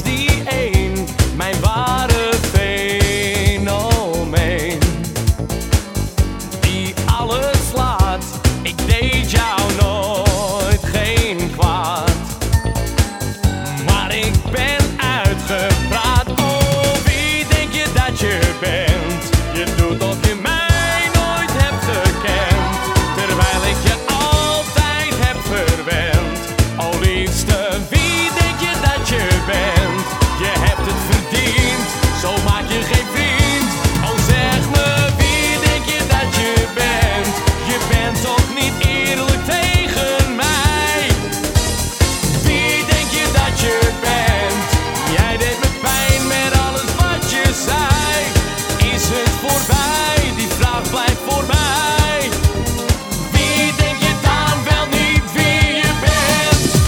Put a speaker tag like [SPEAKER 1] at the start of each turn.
[SPEAKER 1] die een mijn ware fenomeen. Die alles laat, ik deed jou nooit geen kwaad. Maar ik ben uitgeput. goodbye.